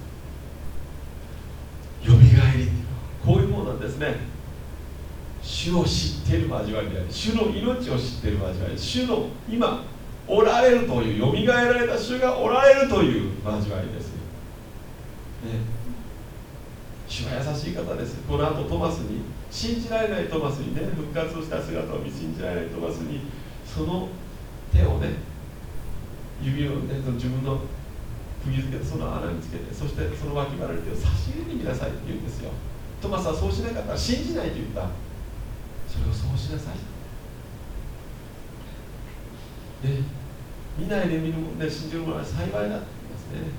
よみがえりっていうのはこういうものなんですね。主を知っている交わりであり主の命を知っている交わり主の今おられるというよみがえられた主がおられるという交わりです、ね、主は優しい方です。この後トマスに信じられないトマスにね復活をした姿を見信じられないトマスにその手をね指をね自分の釘付けてその穴につけてそしてその脇腹に手を差し入れてみなさいって言うんですよ。トマスはそうしなかったら信じないと言った。それをそうしなさい。ね、見ないで見るも、ね、信じる者は幸いだって言いますね。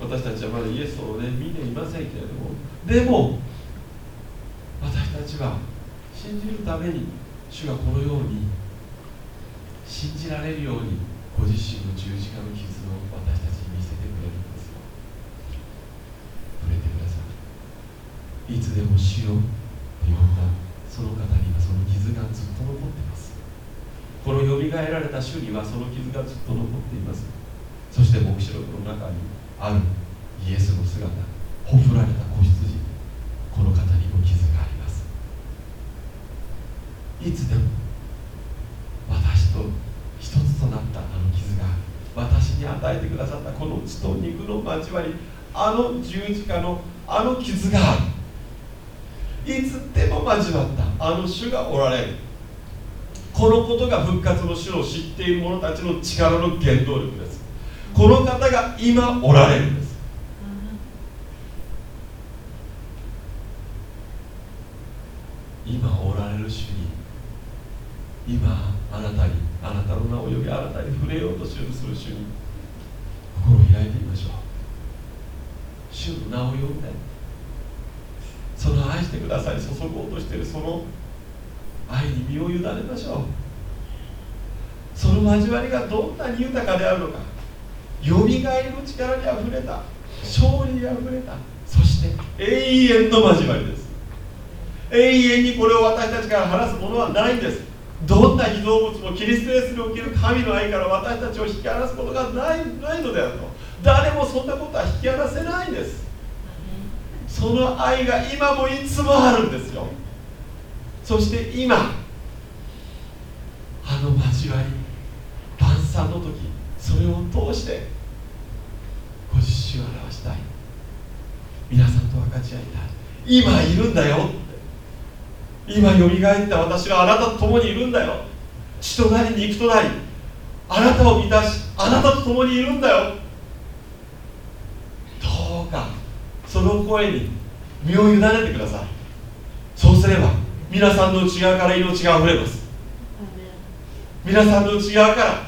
私たちはまだイエスを、ね、見ていませんけれども。でも私たちは信じるために主がこのように信じられるようにご自身の十字架の傷を私たちに見せてくれるんですよ触れてくださいつでも主よと呼んだ。その方にはその傷がずっと残っています。このよみがえられた主にはその傷がずっと残っています。そして黙示録の中にあるイエスの姿ほふられた子羊。この方にも傷があります。いつでも私と一つとなったあの傷が私に与えてくださったこの血と肉の交わりあの十字架のあの傷がある。いつでも交わったあの主がおられる。このことが復活の主を知っている者たちの力の原動力です。この方が今おられるんです。今おられる主に今あなたにあなたの名を呼びあなたに触れようとしようとする主に心を開いてみましょう。主の名を呼んで。愛してください。注ごうとしているその愛に身を委ねましょう。その交わりがどんなに豊かであるのか。よみがえりの力にあふれた。勝利にあふれた。そして永遠の交わりです。永遠にこれを私たちから話すものはないんです。どんな被造物もキリストイエスにおける神の愛から私たちを引き離すことがないないのであると。誰もそんなことは引き離せないんです。その愛が今もいつもあるんですよ。そして今あの交わり晩餐の時それを通してご自身を表したい。皆さんと分かち合いたい。今いるんだよ。今よみがえった私はあなたと共にいるんだよ。血となり肉となりあなたを満たしあなたと共にいるんだよどうかその声に身を委ねてください。そうすれば皆さんの内側から命があふれます。皆さんの内側から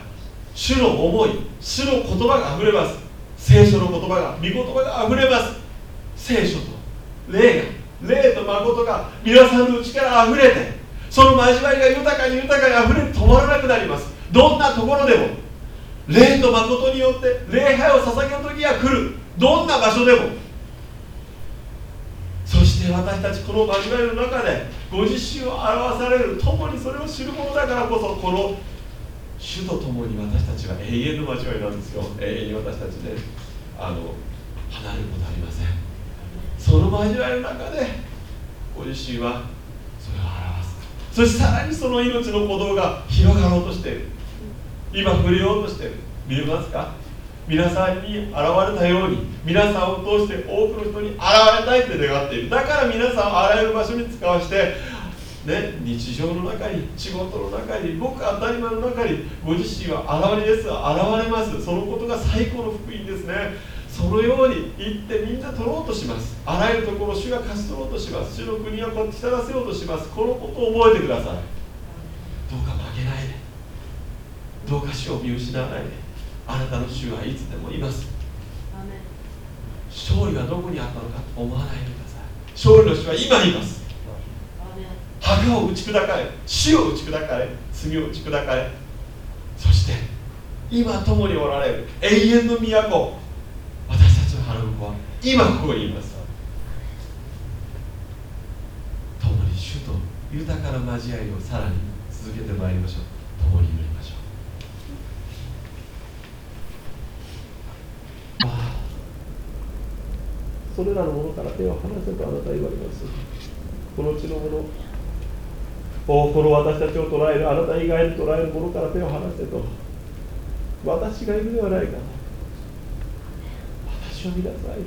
主の思い主の言葉があふれます。聖書の言葉が御言葉があふれます。聖書と霊が霊と誠が皆さんの内から溢れてその交わりが豊かに豊かに溢れて止まらなくなります。どんなところでも霊と誠によって礼拝を捧げる時が来る。どんな場所でもし私たちこの交わりの中でご自身を表される共にそれを知るものだからこそこの主と共に私たちは永遠の交わりなんですよ。永遠に私たちであの離れることありません。その交わりの中でご自身はそれを表す。そしてさらにその命の鼓動が広がろうとしている。今触れようとしている。見えますか？皆さんに現れたように皆さんを通して多くの人に現れたいって願っている。だから皆さんをあらゆる場所に使わしてね、日常の中に仕事の中に僕当たり前の中にご自身は現れです現れます。そのことが最高の福音ですね。そのように言ってみんな取ろうとします。あらゆるところ主が勝ち取ろうとします。主の国をこっちらせようとします。このことを覚えてください。どうか負けないで。どうか主を見失わないで。あなたの主はいつでもいます。勝利はどこにあったのかと思わないでください。勝利の主は今います。墓を打ち砕かれ死を打ち砕かれ罪を打ち砕かれ。そして今共におられる永遠の都花婿は今ここにいます。共に主と豊かな交わりをさらに続けてまいりましょう。共に祈りましょうああそれらのものから手を離せとあなたは言われます。この地のものおこの私たちを捉えるあなた以外に捉えるものから手を離せと私がいるではないか。私を見なさい。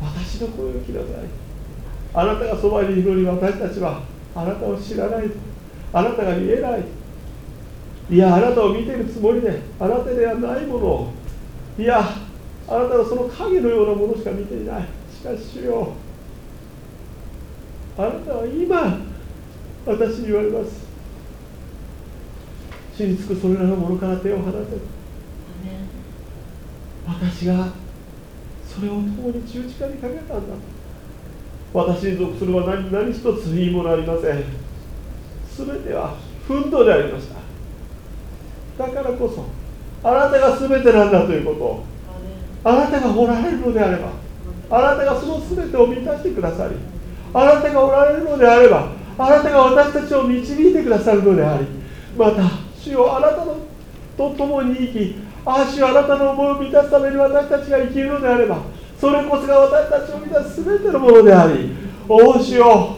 私の声を聞きなさい。あなたがそばにいるのに私たちはあなたを知らない。あなたが見えない。いやあなたを見ているつもりであなたではないものを。いやあなたはその影のようなものしか見ていない。しかし主よあなたは今私に言われます。死につくそれらのものから手を離せ。私がそれを共に十字架にかけたんだ。私に属するは何何一ついいものありません。全ては奮闘でありました。だからこそあなたが全てなんだということをあなたがおられるのであればあなたがその全てを満たしてくださりあなたがおられるのであればあなたが私たちを導いてくださるのでありまた主よあなたのと共に生きああ主よあなたの思いを満たすために私たちが生きるのであればそれこそが私たちを満たす全てのものでありお主よ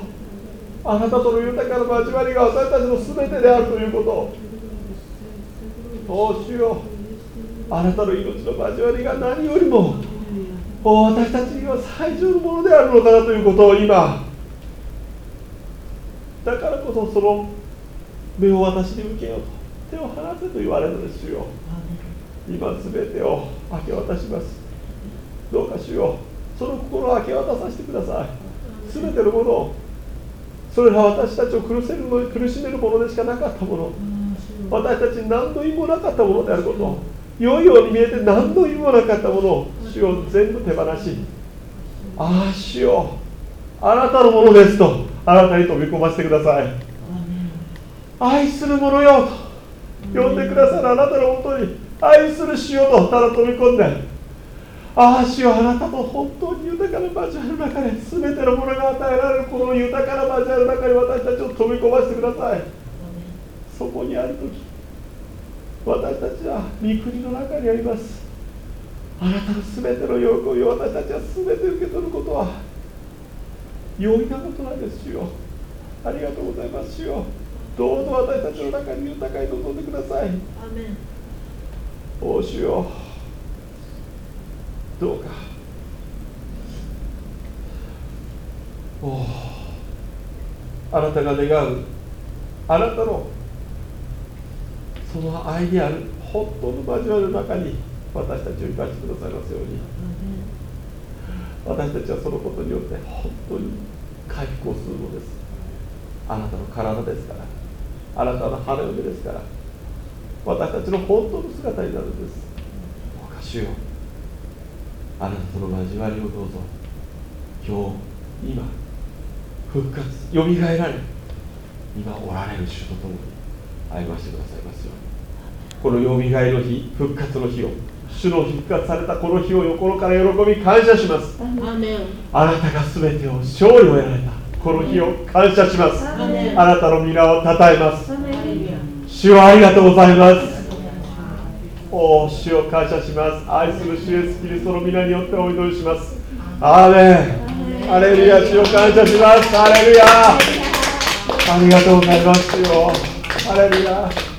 あなたとの豊かな交わりが私たちの全てであるということをお主よあなたの命の交わりが何よりも私たちには最上のものであるのかなということを今だからこそその目を私に向けようと手を離せと言われるのですよ。今すべてを明け渡します。どうかしようその心を明け渡させてください。すべてのものをそれら私たちを苦せるの苦しめるものでしかなかったもの。私たちに何の意味もなかったものであること良いように見えて何の意味もなかったものを主を全部手放しああ主よ。あなたのものですと。あなたに飛び込ませてください。愛する者よと。呼んでくださるあなたのもとに。愛する主よとただ飛び込んで。ああ主よあなたと本当に豊かな交わりの中で全てのものが与えられるこの豊かな交わりの中に私たちを飛び込ませてください。そこにある時私たちは御国の中にあります。あなたの全ての喜びを私たちは全て受け取ることは容易なことなんですよ。ありがとうございますよ。どうぞ私たちの中に豊かに臨んでください。お主よ。どうか。おあなたが願うあなたのその愛である本当の交わりの中に私たちを生かしてくださいますように。私たちはそのことによって本当に回復をするのです。あなたの体ですから。あなたの花嫁ですから。私たちの本当の姿になるんです。おかしいよあなたとの交わりをどうぞ。今日今復活よみがえられ今おられる主と共に歩ませてくださいまこのよみがえの日復活の日を主の復活されたこの日を心から喜び感謝します。あなたが全てを勝利を得られたこの日を感謝します。あなたの皆をたたえます。主をありがとうございます。お主を感謝します。愛する主イエスキリストの皆によってお祈りします。アーメン。アレルヤ主を感謝します。アレルヤ。ありがとうございますよアレルヤ